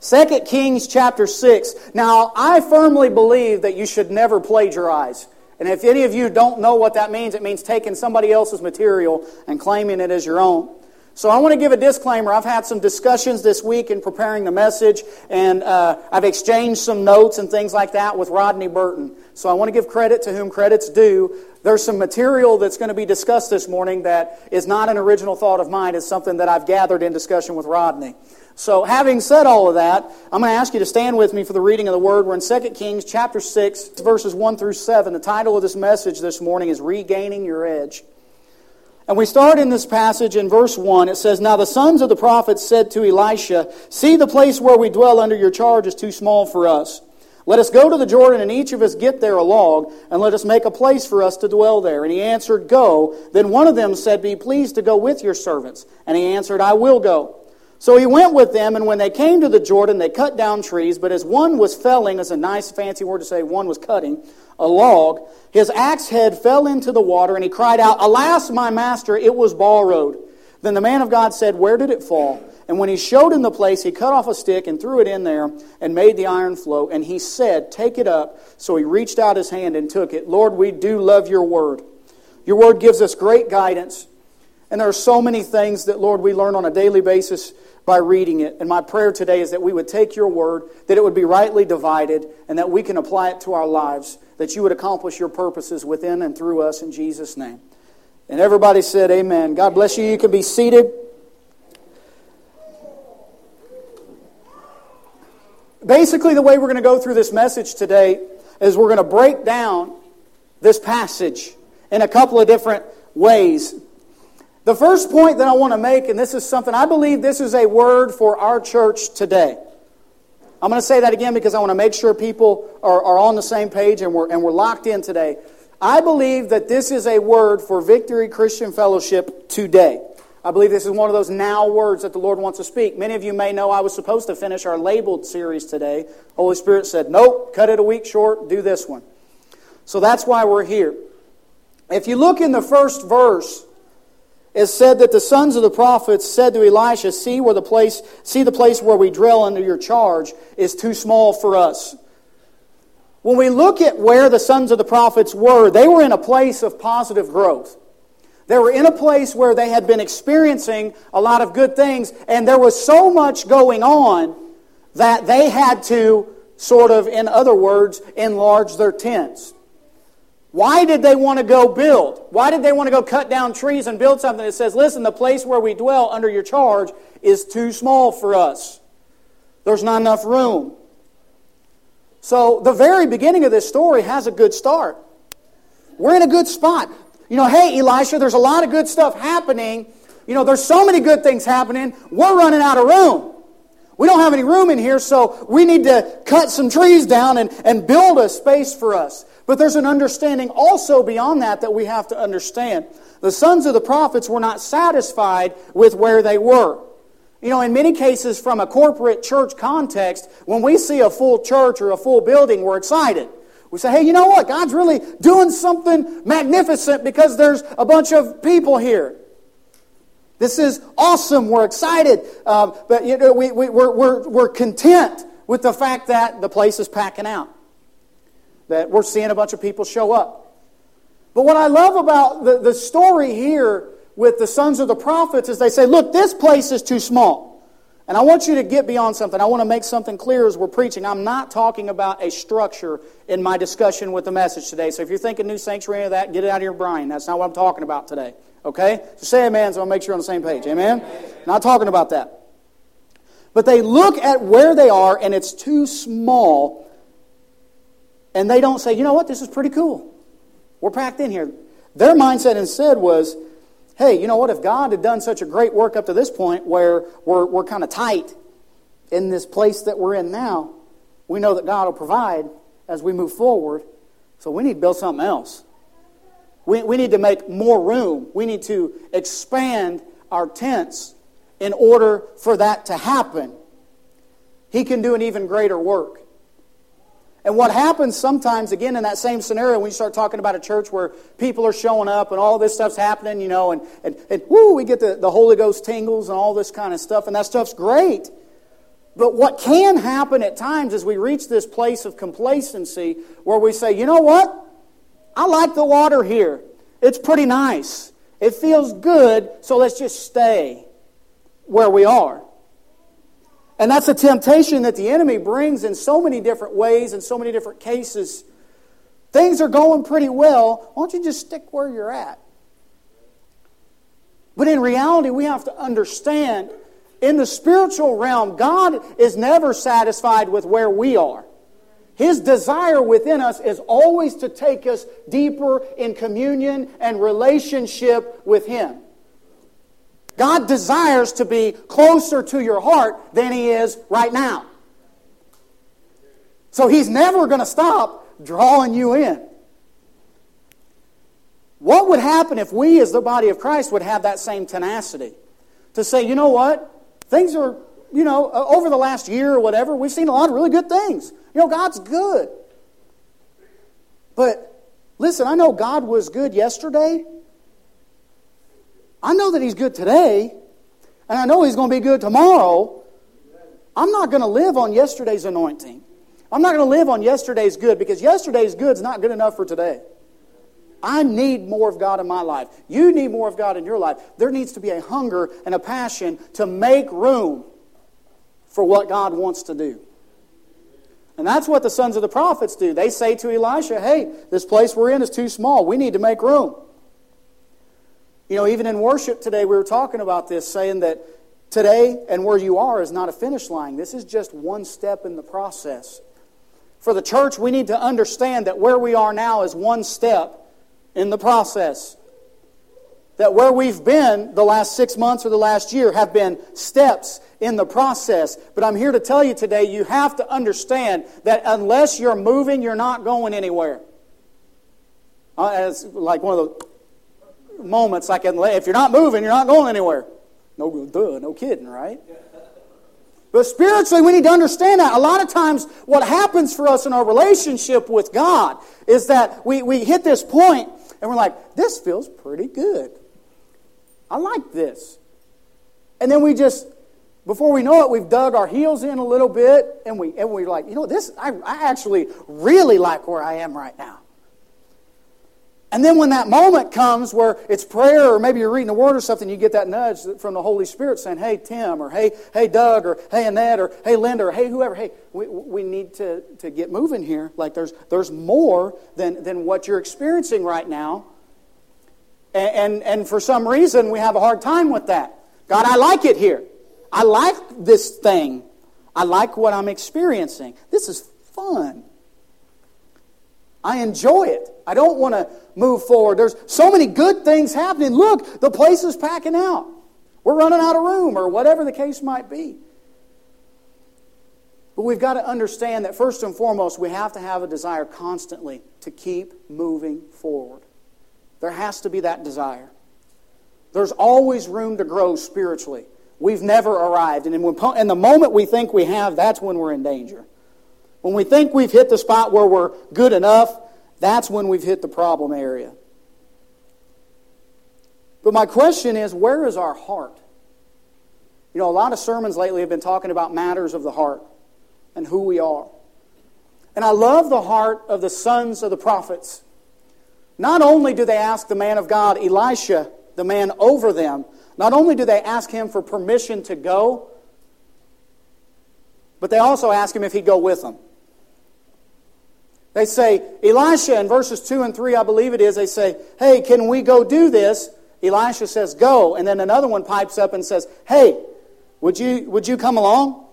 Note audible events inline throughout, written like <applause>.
2 Kings chapter 6. Now, I firmly believe that you should never plagiarize. And if any of you don't know what that means, it means taking somebody else's material and claiming it as your own. So I want to give a disclaimer. I've had some discussions this week in preparing the message, and uh, I've exchanged some notes and things like that with Rodney Burton. So I want to give credit to whom credit's due. There's some material that's going to be discussed this morning that is not an original thought of mine. It's something that I've gathered in discussion with Rodney. So, having said all of that, I'm going to ask you to stand with me for the reading of the word. We're in 2 Kings chapter 6, verses 1 through 7. The title of this message this morning is Regaining Your Edge. And we start in this passage in verse 1. It says, Now the sons of the prophets said to Elisha, See, the place where we dwell under your charge is too small for us. Let us go to the Jordan, and each of us get there a log, and let us make a place for us to dwell there. And he answered, Go. Then one of them said, Be pleased to go with your servants. And he answered, I will go. So he went with them, and when they came to the Jordan, they cut down trees. But as one was felling, is a nice fancy word to say one was cutting, a log, his axe head fell into the water, and he cried out, Alas, my master, it was borrowed. Then the man of God said, Where did it fall? And when he showed him the place, he cut off a stick and threw it in there and made the iron flow. And he said, Take it up. So he reached out his hand and took it. Lord, we do love your word. Your word gives us great guidance. And there are so many things that, Lord, we learn on a daily basis by reading it. And my prayer today is that we would take your word, that it would be rightly divided, and that we can apply it to our lives, that you would accomplish your purposes within and through us in Jesus' name. And everybody said, Amen. God bless you. You can be seated. Basically, the way we're going to go through this message today is we're going to break down this passage in a couple of different ways. The first point that I want to make, and this is something I believe this is a word for our church today. I'm going to say that again because I want to make sure people are, are on the same page and we're, and we're locked in today. I believe that this is a word for Victory Christian Fellowship today. I believe this is one of those now words that the Lord wants to speak. Many of you may know I was supposed to finish our labeled series today. Holy Spirit said, Nope, cut it a week short, do this one. So that's why we're here. If you look in the first verse, it said that the sons of the prophets said to Elisha, See where the place, see the place where we drill under your charge is too small for us. When we look at where the sons of the prophets were, they were in a place of positive growth. They were in a place where they had been experiencing a lot of good things, and there was so much going on that they had to sort of, in other words, enlarge their tents. Why did they want to go build? Why did they want to go cut down trees and build something that says, listen, the place where we dwell under your charge is too small for us? There's not enough room. So, the very beginning of this story has a good start. We're in a good spot. You know, hey, Elisha, there's a lot of good stuff happening. You know, there's so many good things happening. We're running out of room. We don't have any room in here, so we need to cut some trees down and, and build a space for us. But there's an understanding also beyond that that we have to understand. The sons of the prophets were not satisfied with where they were. You know, in many cases, from a corporate church context, when we see a full church or a full building, we're excited. We say, hey, you know what? God's really doing something magnificent because there's a bunch of people here. This is awesome. We're excited. Um, but you know, we, we, we're, we're, we're content with the fact that the place is packing out, that we're seeing a bunch of people show up. But what I love about the, the story here with the sons of the prophets is they say, look, this place is too small. And I want you to get beyond something. I want to make something clear as we're preaching. I'm not talking about a structure in my discussion with the message today. So if you're thinking new sanctuary of that, get it out of your brain. That's not what I'm talking about today. Okay? So say amen so I'll make sure you're on the same page. Amen? amen? Not talking about that. But they look at where they are and it's too small. And they don't say, you know what, this is pretty cool. We're packed in here. Their mindset instead was, hey, you know what, if God had done such a great work up to this point where we're, we're kind of tight in this place that we're in now, we know that God will provide as we move forward. So we need to build something else. We, we need to make more room. We need to expand our tents in order for that to happen. He can do an even greater work. And what happens sometimes, again, in that same scenario, when you start talking about a church where people are showing up and all this stuff's happening, you know, and, and, and woo, we get the, the Holy Ghost tingles and all this kind of stuff, and that stuff's great. But what can happen at times is we reach this place of complacency where we say, you know what? I like the water here. It's pretty nice. It feels good, so let's just stay where we are. And that's a temptation that the enemy brings in so many different ways and so many different cases. Things are going pretty well. Why don't you just stick where you're at? But in reality, we have to understand in the spiritual realm, God is never satisfied with where we are. His desire within us is always to take us deeper in communion and relationship with Him. God desires to be closer to your heart than He is right now. So He's never going to stop drawing you in. What would happen if we, as the body of Christ, would have that same tenacity? To say, you know what? Things are, you know, uh, over the last year or whatever, we've seen a lot of really good things. You know, God's good. But listen, I know God was good yesterday. I know that He's good today. And I know He's going to be good tomorrow. I'm not going to live on yesterday's anointing. I'm not going to live on yesterday's good because yesterday's good is not good enough for today. I need more of God in my life. You need more of God in your life. There needs to be a hunger and a passion to make room for what God wants to do. And that's what the sons of the prophets do. They say to Elisha, hey, this place we're in is too small. We need to make room. You know, even in worship today, we were talking about this, saying that today and where you are is not a finish line. This is just one step in the process. For the church, we need to understand that where we are now is one step in the process. That where we've been the last six months or the last year have been steps in the process. But I'm here to tell you today you have to understand that unless you're moving, you're not going anywhere. Uh, it's like one of the moments like if you're not moving, you're not going anywhere. No, duh, no kidding, right? But spiritually, we need to understand that. A lot of times, what happens for us in our relationship with God is that we, we hit this point and we're like, this feels pretty good. I like this. And then we just, before we know it, we've dug our heels in a little bit and, we, and we're like, you know, this, I, I actually really like where I am right now. And then when that moment comes where it's prayer or maybe you're reading the word or something, you get that nudge from the Holy Spirit saying, hey, Tim, or hey, hey, Doug, or hey, Annette, or hey, Linda, or hey, whoever, hey, we, we need to, to get moving here. Like there's, there's more than, than what you're experiencing right now. And, and, and for some reason, we have a hard time with that. God, I like it here. I like this thing. I like what I'm experiencing. This is fun. I enjoy it. I don't want to move forward. There's so many good things happening. Look, the place is packing out. We're running out of room, or whatever the case might be. But we've got to understand that first and foremost, we have to have a desire constantly to keep moving forward. There has to be that desire. There's always room to grow spiritually. We've never arrived. And in the moment we think we have, that's when we're in danger. When we think we've hit the spot where we're good enough, that's when we've hit the problem area. But my question is where is our heart? You know, a lot of sermons lately have been talking about matters of the heart and who we are. And I love the heart of the sons of the prophets. Not only do they ask the man of God, Elisha, the man over them, not only do they ask him for permission to go, but they also ask him if he'd go with them. They say, Elisha, in verses 2 and 3, I believe it is, they say, Hey, can we go do this? Elisha says, Go. And then another one pipes up and says, Hey, would you, would you come along?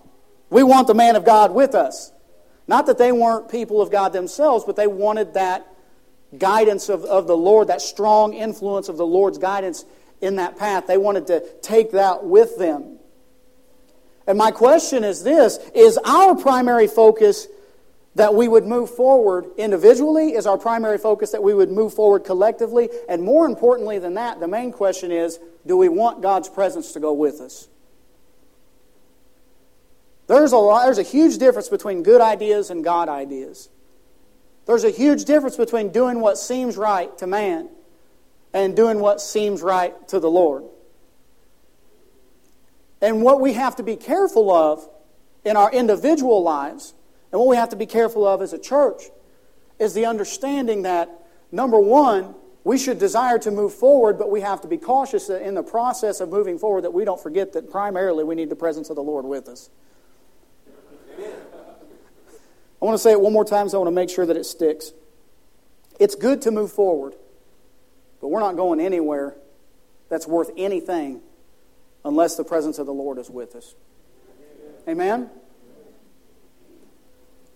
We want the man of God with us. Not that they weren't people of God themselves, but they wanted that guidance of, of the Lord, that strong influence of the Lord's guidance in that path. They wanted to take that with them. And my question is this Is our primary focus that we would move forward individually is our primary focus, that we would move forward collectively. And more importantly than that, the main question is do we want God's presence to go with us? There's a, lot, there's a huge difference between good ideas and God ideas. There's a huge difference between doing what seems right to man and doing what seems right to the Lord. And what we have to be careful of in our individual lives, and what we have to be careful of as a church, is the understanding that, number one, we should desire to move forward, but we have to be cautious that in the process of moving forward that we don't forget that primarily we need the presence of the Lord with us. I want to say it one more time, so I want to make sure that it sticks. It's good to move forward, but we're not going anywhere that's worth anything unless the presence of the Lord is with us. Amen?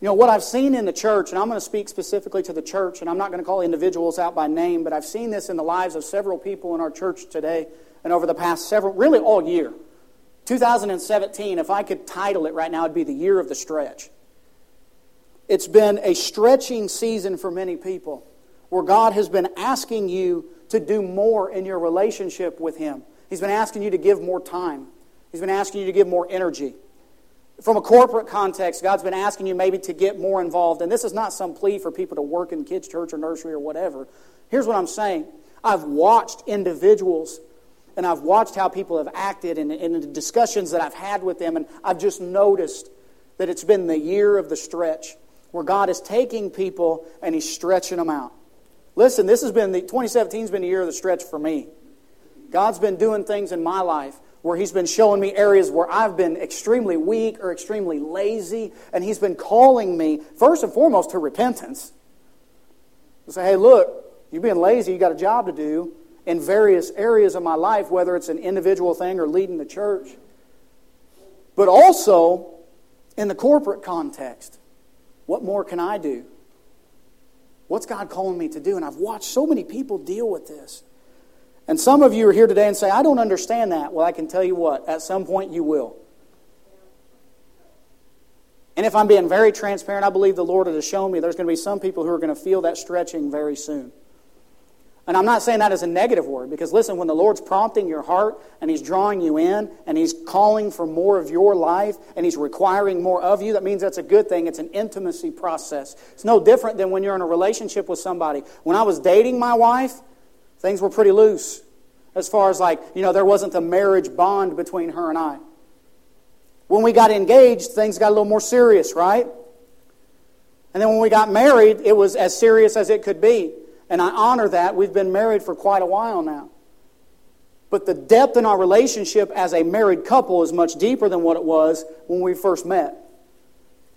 You know, what I've seen in the church, and I'm going to speak specifically to the church, and I'm not going to call individuals out by name, but I've seen this in the lives of several people in our church today and over the past several, really all year. 2017, if I could title it right now, it'd be the year of the stretch. It's been a stretching season for many people where God has been asking you to do more in your relationship with Him. He's been asking you to give more time, He's been asking you to give more energy from a corporate context, God's been asking you maybe to get more involved. And this is not some plea for people to work in kids' church or nursery or whatever. Here's what I'm saying I've watched individuals and I've watched how people have acted in, in the discussions that I've had with them, and I've just noticed that it's been the year of the stretch where God is taking people and He's stretching them out. Listen, this has been the 2017 has been the year of the stretch for me. God's been doing things in my life where he's been showing me areas where I've been extremely weak or extremely lazy, and he's been calling me, first and foremost, to repentance. To say, hey, look, you've been lazy, you got a job to do in various areas of my life, whether it's an individual thing or leading the church. But also in the corporate context, what more can I do? What's God calling me to do? And I've watched so many people deal with this. And some of you are here today and say, I don't understand that. Well, I can tell you what, at some point you will. And if I'm being very transparent, I believe the Lord has shown me there's going to be some people who are going to feel that stretching very soon. And I'm not saying that as a negative word, because listen, when the Lord's prompting your heart and He's drawing you in and He's calling for more of your life and He's requiring more of you, that means that's a good thing. It's an intimacy process. It's no different than when you're in a relationship with somebody. When I was dating my wife, Things were pretty loose as far as like, you know, there wasn't a marriage bond between her and I. When we got engaged, things got a little more serious, right? And then when we got married, it was as serious as it could be. And I honor that. We've been married for quite a while now. But the depth in our relationship as a married couple is much deeper than what it was when we first met.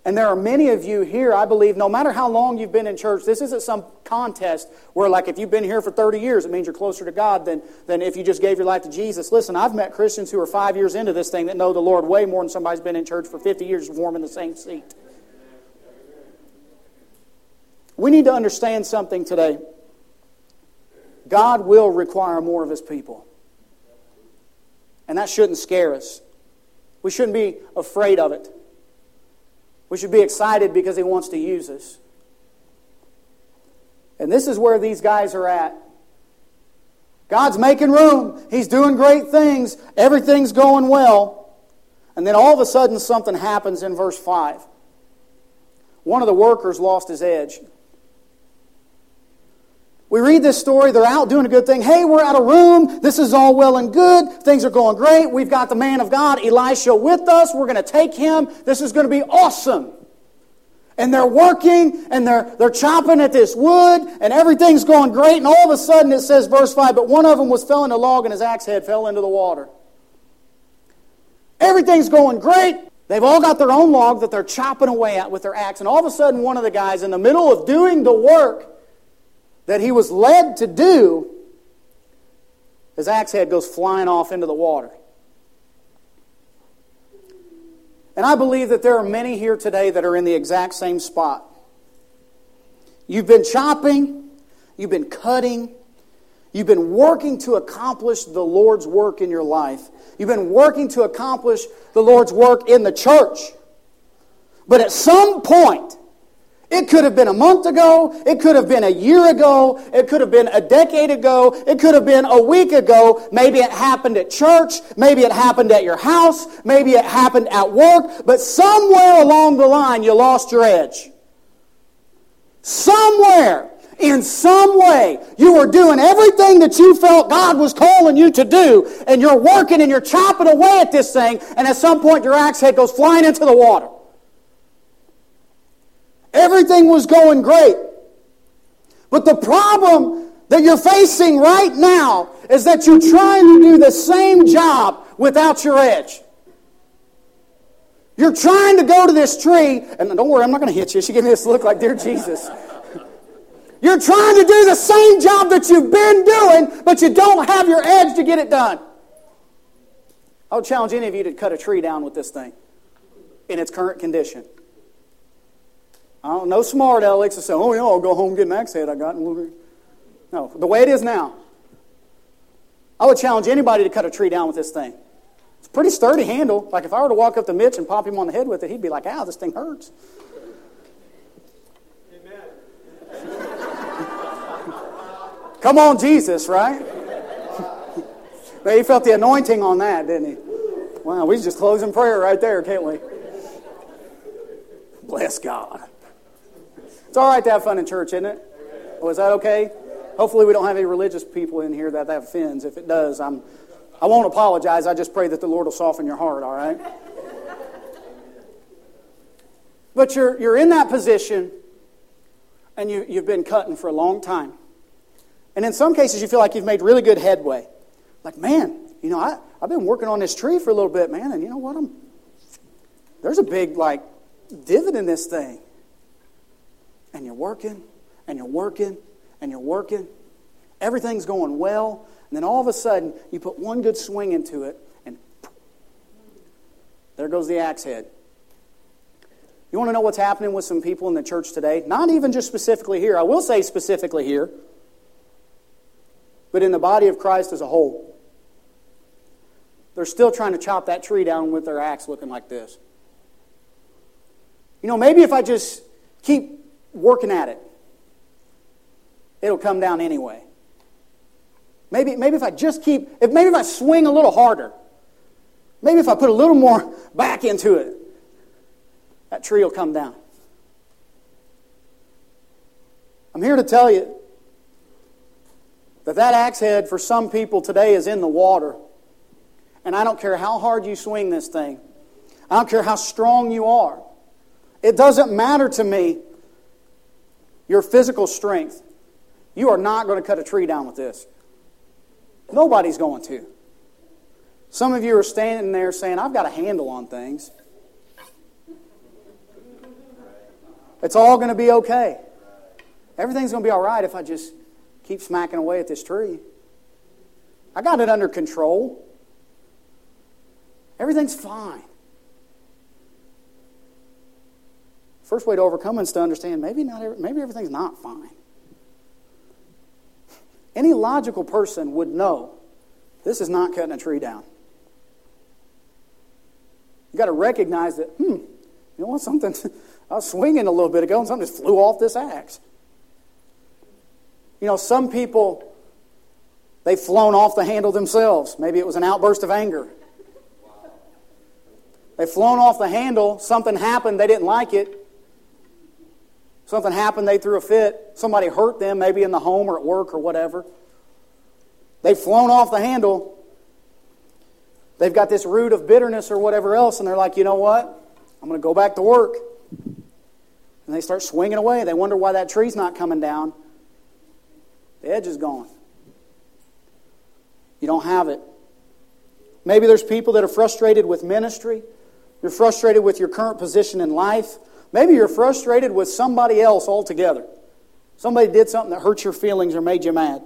And there are many of you here, I believe, no matter how long you've been in church, this isn't some contest where, like, if you've been here for 30 years, it means you're closer to God than, than if you just gave your life to Jesus. Listen, I've met Christians who are five years into this thing that know the Lord way more than somebody's been in church for 50 years warm in the same seat. We need to understand something today. God will require more of His people. And that shouldn't scare us. We shouldn't be afraid of it. We should be excited because He wants to use us. And this is where these guys are at. God's making room. He's doing great things. Everything's going well. And then all of a sudden, something happens in verse 5. One of the workers lost his edge. We read this story, they're out doing a good thing. Hey, we're out of room. This is all well and good. Things are going great. We've got the man of God, Elisha, with us. We're going to take him. This is going to be awesome. And they're working and they're, they're chopping at this wood and everything's going great. And all of a sudden it says, verse 5, but one of them was felling a log and his axe head fell into the water. Everything's going great. They've all got their own log that they're chopping away at with their axe. And all of a sudden, one of the guys in the middle of doing the work that he was led to do, his axe head goes flying off into the water. And I believe that there are many here today that are in the exact same spot. You've been chopping, you've been cutting, you've been working to accomplish the Lord's work in your life. You've been working to accomplish the Lord's work in the church. But at some point, it could have been a month ago. It could have been a year ago. It could have been a decade ago. It could have been a week ago. Maybe it happened at church. Maybe it happened at your house. Maybe it happened at work. But somewhere along the line, you lost your edge. Somewhere In some way, you were doing everything that you felt God was calling you to do, and you're working and you're chopping away at this thing, and at some point your axe head goes flying into the water. Everything was going great. But the problem that you're facing right now is that you're trying to do the same job without your edge. You're trying to go to this tree, and don't worry, I'm not going to hit you. She gave me this look like, Dear Jesus. You're trying to do the same job that you've been doing, but you don't have your edge to get it done. I would challenge any of you to cut a tree down with this thing in its current condition. I don't know smart Alex to say, oh, yeah, I'll go home and get axe head I got. No, the way it is now. I would challenge anybody to cut a tree down with this thing. It's a pretty sturdy handle. Like if I were to walk up to Mitch and pop him on the head with it, he'd be like, ow, this thing hurts. Amen. <laughs> Come on, Jesus, right? <laughs> he felt the anointing on that, didn't he? Wow, we just close in prayer right there, can't we? Bless God. It's all right to have fun in church, isn't it? Was that okay? Hopefully, we don't have any religious people in here that that offends. If it does, I'm, I won't apologize. I just pray that the Lord will soften your heart, all right? But you're, you're in that position and you, you've been cutting for a long time. And in some cases, you feel like you've made really good headway. Like, man, you know, I, I've been working on this tree for a little bit, man, and you know what? I'm, there's a big, like, divot in this thing and you're working and you're working and you're working. Everything's going well. And then all of a sudden, you put one good swing into it, and there goes the axe head. You want to know what's happening with some people in the church today? Not even just specifically here. I will say specifically here, but in the body of Christ as a whole. They're still trying to chop that tree down with their axe looking like this. You know, maybe if I just keep working at it, it'll come down anyway. Maybe, maybe if I just keep, if maybe if I swing a little harder, maybe if I put a little more <laughs> back into it, that tree will come down. I'm here to tell you that that axe head for some people today is in the water. And I don't care how hard you swing this thing. I don't care how strong you are. It doesn't matter to me your physical strength, you are not going to cut a tree down with this. Nobody's going to. Some of you are standing there saying, I've got a handle on things. It's all going to be okay. Everything's going to be all right if I just keep smacking away at this tree. I got it under control. Everything's fine. First way to overcome is to understand maybe, not every, maybe everything's not fine. Any logical person would know this is not cutting a tree down. You've got to recognize that, hmm, you know what, something, <laughs> I was swinging a little bit ago and something just flew off this axe. You know, some people, they've flown off the handle themselves. Maybe it was an outburst of anger. They've flown off the handle, something happened, they didn't like it, Something happened, they threw a fit. Somebody hurt them, maybe in the home or at work or whatever. They've flown off the handle. They've got this root of bitterness or whatever else, and they're like, you know what? I'm going to go back to work. And they start swinging away. They wonder why that tree's not coming down. The edge is gone. You don't have it. Maybe there's people that are frustrated with ministry. You're frustrated with your current position in life. Maybe you're frustrated with somebody else altogether. Somebody did something that hurt your feelings or made you mad.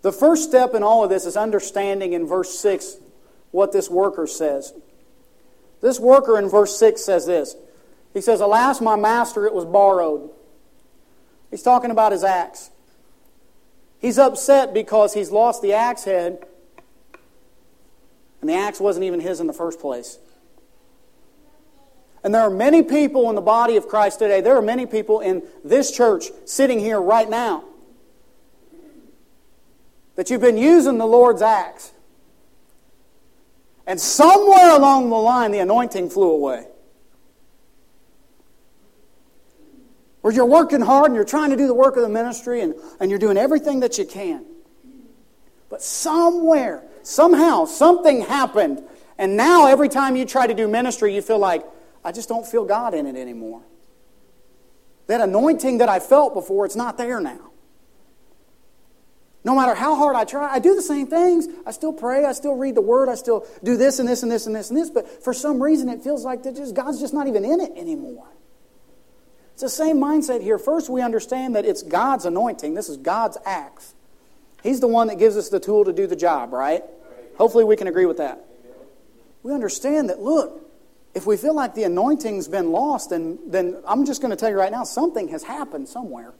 The first step in all of this is understanding in verse 6 what this worker says. This worker in verse 6 says this He says, Alas, my master, it was borrowed. He's talking about his axe. He's upset because he's lost the axe head, and the axe wasn't even his in the first place. And there are many people in the body of Christ today, there are many people in this church sitting here right now that you've been using the Lord's axe. And somewhere along the line, the anointing flew away. Where you're working hard and you're trying to do the work of the ministry and, and you're doing everything that you can. But somewhere, somehow, something happened. And now every time you try to do ministry, you feel like, I just don't feel God in it anymore. That anointing that I felt before, it's not there now. No matter how hard I try, I do the same things. I still pray, I still read the word, I still do this and this and this and this and this, but for some reason it feels like that just God's just not even in it anymore. It's the same mindset here. First, we understand that it's God's anointing. This is God's acts. He's the one that gives us the tool to do the job, right? Hopefully we can agree with that. We understand that, look, if we feel like the anointing's been lost, then, then I'm just going to tell you right now, something has happened somewhere.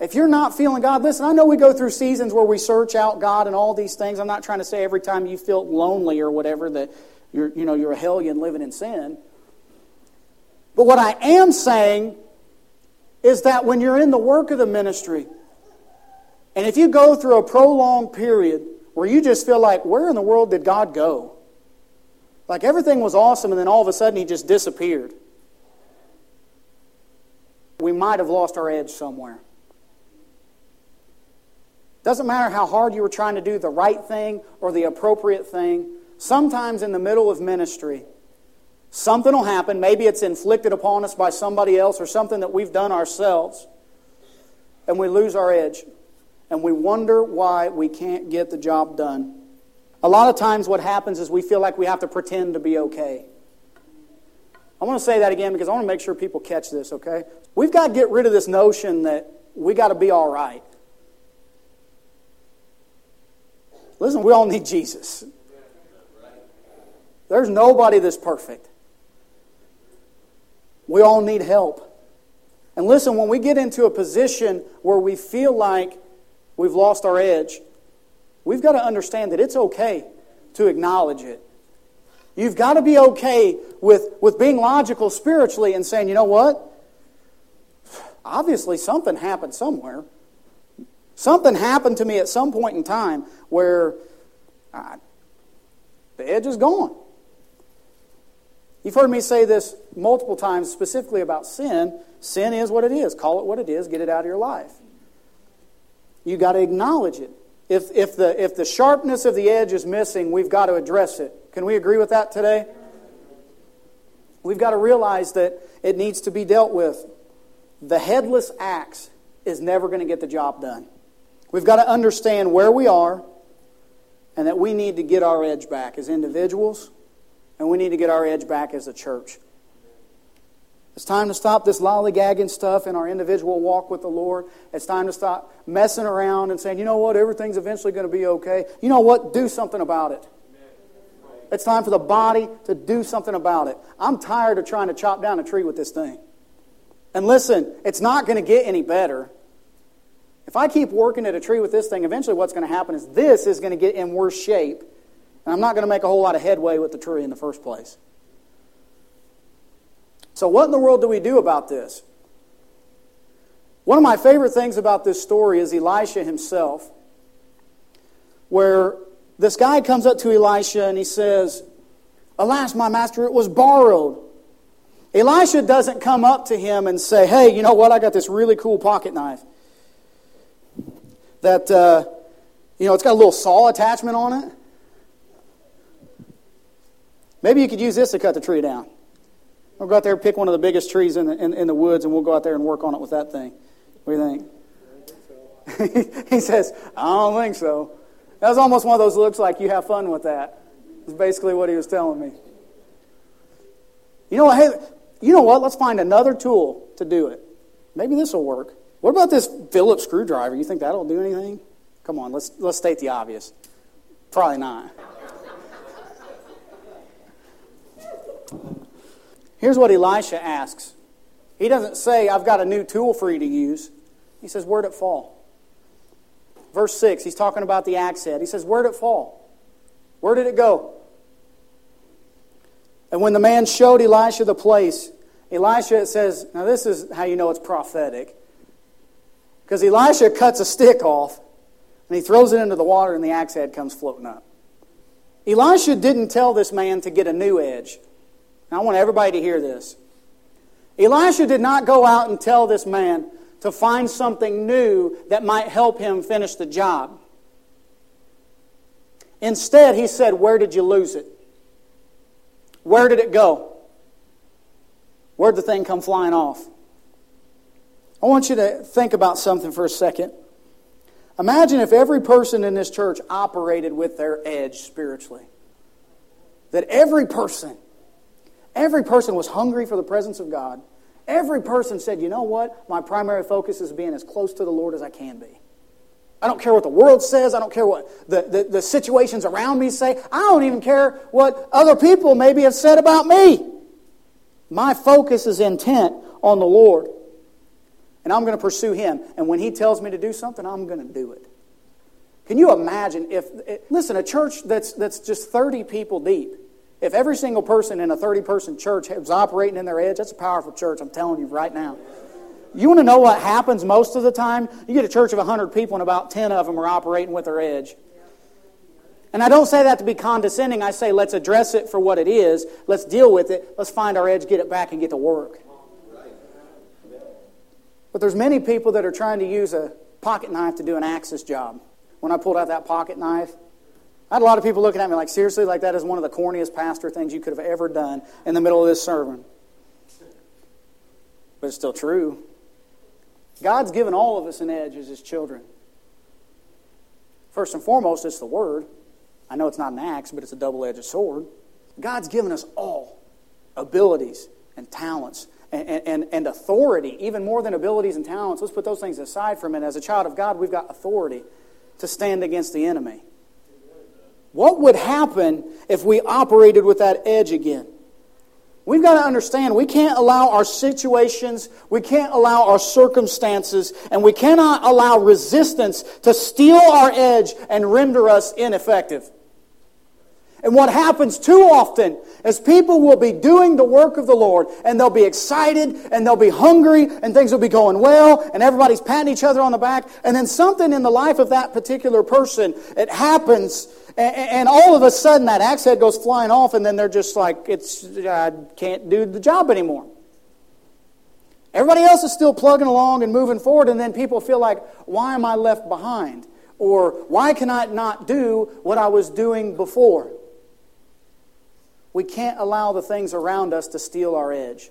If you're not feeling God, listen, I know we go through seasons where we search out God and all these things. I'm not trying to say every time you feel lonely or whatever that you're, you know, you're a hellion living in sin. But what I am saying is that when you're in the work of the ministry, and if you go through a prolonged period where you just feel like, where in the world did God go? Like everything was awesome, and then all of a sudden he just disappeared. We might have lost our edge somewhere. Doesn't matter how hard you were trying to do the right thing or the appropriate thing. Sometimes in the middle of ministry, something will happen. Maybe it's inflicted upon us by somebody else or something that we've done ourselves. And we lose our edge. And we wonder why we can't get the job done. A lot of times, what happens is we feel like we have to pretend to be okay. I want to say that again because I want to make sure people catch this, okay? We've got to get rid of this notion that we got to be all right. Listen, we all need Jesus. There's nobody that's perfect. We all need help. And listen, when we get into a position where we feel like we've lost our edge, we've got to understand that it's okay to acknowledge it. You've got to be okay with, with being logical spiritually and saying, you know what? Obviously, something happened somewhere. Something happened to me at some point in time where I, the edge is gone. You've heard me say this multiple times, specifically about sin. Sin is what it is. Call it what it is. Get it out of your life. You've got to acknowledge it. If, if, the, if the sharpness of the edge is missing, we've got to address it. Can we agree with that today? We've got to realize that it needs to be dealt with. The headless axe is never going to get the job done. We've got to understand where we are and that we need to get our edge back as individuals and we need to get our edge back as a church. It's time to stop this lollygagging stuff in our individual walk with the Lord. It's time to stop messing around and saying, you know what, everything's eventually going to be okay. You know what, do something about it. It's time for the body to do something about it. I'm tired of trying to chop down a tree with this thing. And listen, it's not going to get any better. If I keep working at a tree with this thing, eventually what's going to happen is this is going to get in worse shape, and I'm not going to make a whole lot of headway with the tree in the first place. So, what in the world do we do about this? One of my favorite things about this story is Elisha himself, where this guy comes up to Elisha and he says, Alas, my master, it was borrowed. Elisha doesn't come up to him and say, Hey, you know what? I got this really cool pocket knife that, uh, you know, it's got a little saw attachment on it. Maybe you could use this to cut the tree down. We'll go out there and pick one of the biggest trees in the, in, in the woods, and we'll go out there and work on it with that thing. What do you think? <laughs> he says, I don't think so. That was almost one of those looks like you have fun with that. Is basically what he was telling me. You know what? Hey, you know what? Let's find another tool to do it. Maybe this will work. What about this Phillips screwdriver? You think that'll do anything? Come on, let's, let's state the obvious. Probably not. Here's what Elisha asks. He doesn't say, I've got a new tool for you to use. He says, Where'd it fall? Verse 6, he's talking about the axe head. He says, Where'd it fall? Where did it go? And when the man showed Elisha the place, Elisha, it says, now this is how you know it's prophetic. Because Elisha cuts a stick off and he throws it into the water and the axe head comes floating up. Elisha didn't tell this man to get a new edge. Now, I want everybody to hear this. Elisha did not go out and tell this man to find something new that might help him finish the job. Instead, he said, Where did you lose it? Where did it go? Where'd the thing come flying off? I want you to think about something for a second. Imagine if every person in this church operated with their edge spiritually. That every person, every person was hungry for the presence of God. Every person said, you know what? My primary focus is being as close to the Lord as I can be. I don't care what the world says. I don't care what the, the, the, situations around me say. I don't even care what other people maybe have said about me. My focus is intent on the Lord. And I'm going to pursue Him. And when He tells me to do something, I'm going to do it. Can you imagine if, listen, a church that's, that's just 30 people deep, if every single person in a 30 person church was operating in their edge, that's a powerful church, I'm telling you right now. You want to know what happens most of the time? You get a church of 100 people, and about 10 of them are operating with their edge. And I don't say that to be condescending. I say let's address it for what it is. Let's deal with it. Let's find our edge, get it back, and get to work. But there's many people that are trying to use a pocket knife to do an axis job. When I pulled out that pocket knife, I had a lot of people looking at me like, seriously, like that is one of the corniest pastor things you could have ever done in the middle of this sermon. But it's still true. God's given all of us an edge as His children. First and foremost, it's the Word. I know it's not an axe, but it's a double edged sword. God's given us all abilities and talents and, and, and authority, even more than abilities and talents. Let's put those things aside for a minute. As a child of God, we've got authority to stand against the enemy. What would happen if we operated with that edge again? We've got to understand we can't allow our situations, we can't allow our circumstances, and we cannot allow resistance to steal our edge and render us ineffective. And what happens too often is people will be doing the work of the Lord and they'll be excited and they'll be hungry and things will be going well and everybody's patting each other on the back. And then something in the life of that particular person, it happens and, all of a sudden that axe head goes flying off and then they're just like, it's, I can't do the job anymore. Everybody else is still plugging along and moving forward and then people feel like, why am I left behind? Or why can I not do what I was doing before? We can't allow the things around us to steal our edge.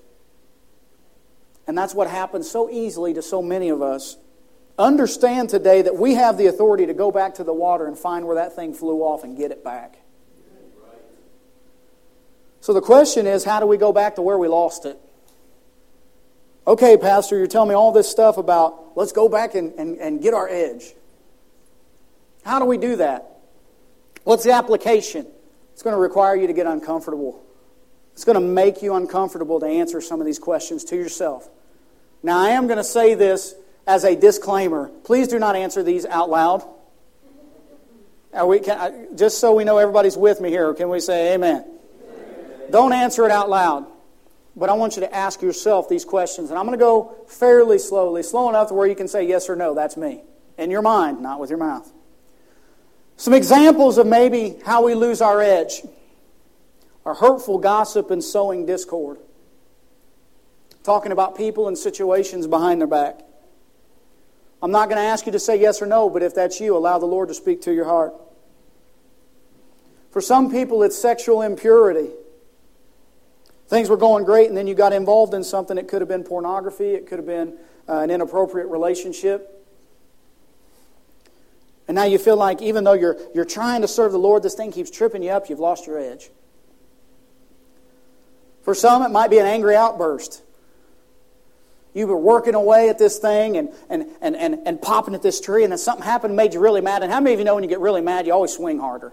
And that's what happens so easily to so many of us. Understand today that we have the authority to go back to the water and find where that thing flew off and get it back. So the question is how do we go back to where we lost it? Okay, Pastor, you're telling me all this stuff about let's go back and, and, and get our edge. How do we do that? What's the application? It's going to require you to get uncomfortable. It's going to make you uncomfortable to answer some of these questions to yourself. Now, I am going to say this as a disclaimer. Please do not answer these out loud. We, can, uh, just so we know everybody's with me here, can we say amen? amen? Don't answer it out loud. But I want you to ask yourself these questions. And I'm going to go fairly slowly, slow enough to where you can say yes or no. That's me. In your mind, not with your mouth. Some examples of maybe how we lose our edge are hurtful gossip and sowing discord. Talking about people and situations behind their back. I'm not going to ask you to say yes or no, but if that's you, allow the Lord to speak to your heart. For some people, it's sexual impurity. Things were going great, and then you got involved in something. It could have been pornography, it could have been uh, an inappropriate relationship. And now you feel like even though you're, you're trying to serve the Lord, this thing keeps tripping you up, you've lost your edge. For some, it might be an angry outburst. You were working away at this thing and, and, and, and, and popping at this tree, and then something happened made you really mad. And how many of you know when you get really mad, you always swing harder?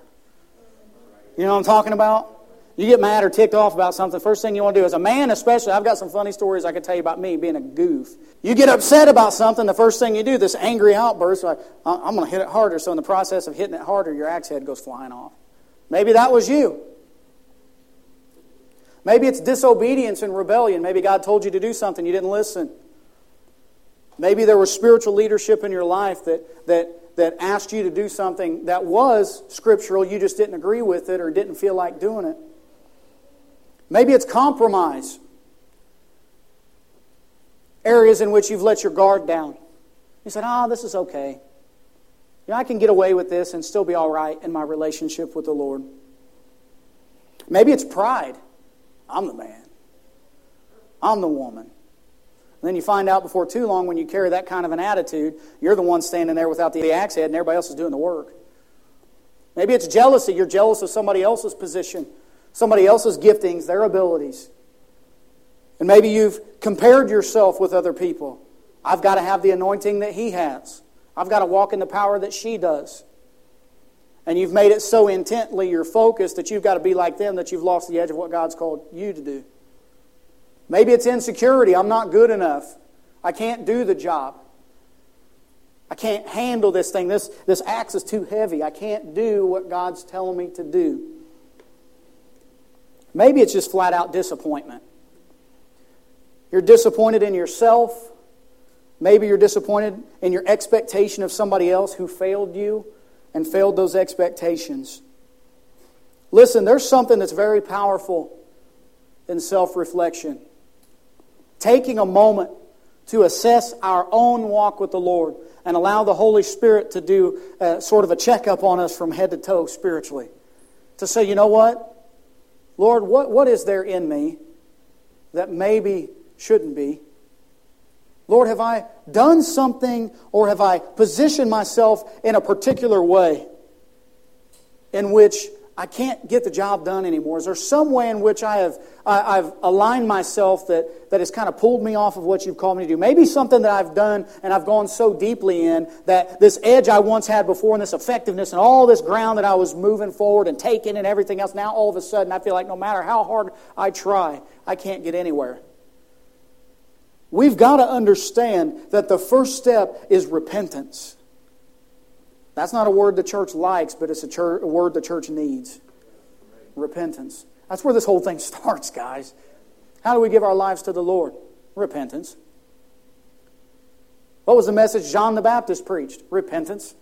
You know what I'm talking about? You get mad or ticked off about something, first thing you want to do, as a man especially, I've got some funny stories I could tell you about me being a goof. You get upset about something, the first thing you do, this angry outburst, like, I'm going to hit it harder. So in the process of hitting it harder, your axe head goes flying off. Maybe that was you. Maybe it's disobedience and rebellion. Maybe God told you to do something, you didn't listen. Maybe there was spiritual leadership in your life that, that, that asked you to do something that was scriptural, you just didn't agree with it or didn't feel like doing it. Maybe it's compromise. areas in which you've let your guard down. You said, ah, oh, this is okay. You know, I can get away with this and still be all right in my relationship with the Lord. Maybe it's pride. I'm the man. I'm the woman. And then you find out before too long when you carry that kind of an attitude, you're the one standing there without the axe head and everybody else is doing the work. Maybe it's jealousy. You're jealous of somebody else's position, somebody else's giftings, their abilities. And maybe you've compared yourself with other people. I've got to have the anointing that he has. I've got to walk in the power that she does. And you've made it so intently your focus that you've got to be like them that you've lost the edge of what God's called you to do. Maybe it's insecurity. I'm not good enough. I can't do the job. I can't handle this thing. This, this axe is too heavy. I can't do what God's telling me to do. Maybe it's just flat out disappointment. You're disappointed in yourself. Maybe you're disappointed in your expectation of somebody else who failed you and failed those expectations. Listen, there's something that's very powerful in self reflection. Taking a moment to assess our own walk with the Lord and allow the Holy Spirit to do a, sort of a checkup on us from head to toe spiritually. To say, you know what? Lord, what, what is there in me that maybe shouldn't be? Lord, have I done something or have I positioned myself in a particular way in which I can't get the job done anymore? Is there some way in which I have I, have aligned myself that, that has kind of pulled me off of what you've called me to do? Maybe something that I've done and I've gone so deeply in that this edge I once had before and this effectiveness and all this ground that I was moving forward and taking and everything else, now all of a sudden I feel like no matter how hard I try, I can't get anywhere. We've got to understand that the first step is repentance. That's not a word the church likes, but it's a, church, a word the church needs. Repentance. That's where this whole thing <laughs> starts, guys. How do we give our lives to the Lord? Repentance. What was the message John the Baptist preached? Repentance.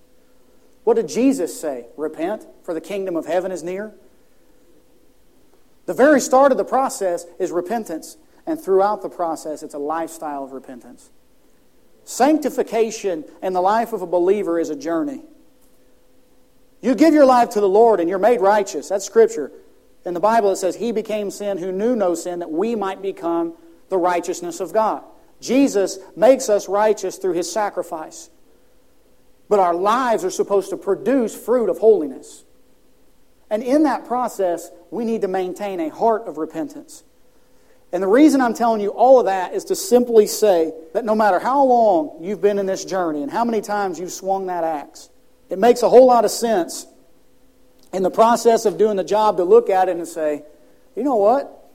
What did Jesus say? Repent, for the kingdom of heaven is near. The very start of the process is repentance, and throughout the process, it's a lifestyle of repentance. Sanctification in the life of a believer is a journey. You give your life to the Lord and you're made righteous. That's Scripture. In the Bible, it says, He became sin who knew no sin, that we might become the righteousness of God. Jesus makes us righteous through His sacrifice. But our lives are supposed to produce fruit of holiness. And in that process, we need to maintain a heart of repentance. And the reason I'm telling you all of that is to simply say that no matter how long you've been in this journey and how many times you've swung that axe, it makes a whole lot of sense in the process of doing the job to look at it and say, you know what?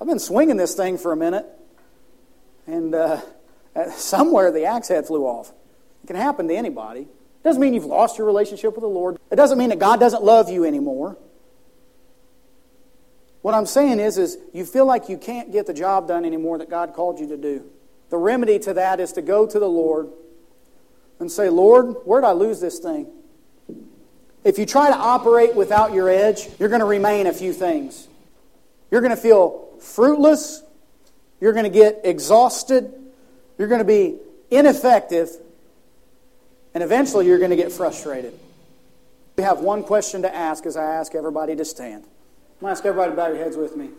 I've been swinging this thing for a minute, and uh, <laughs> somewhere the axe head flew off. It can happen to anybody. It doesn't mean you've lost your relationship with the Lord. It doesn't mean that God doesn't love you anymore. What I'm saying is, is you feel like you can't get the job done anymore that God called you to do. The remedy to that is to go to the Lord and say, Lord, where'd I lose this thing? If you try to operate without your edge, you're going to remain a few things. You're going to feel fruitless. You're going to get exhausted. You're going to be ineffective. And eventually, you're going to get frustrated. We have one question to ask as I ask everybody to stand. I'm going to ask everybody to bow your heads with me.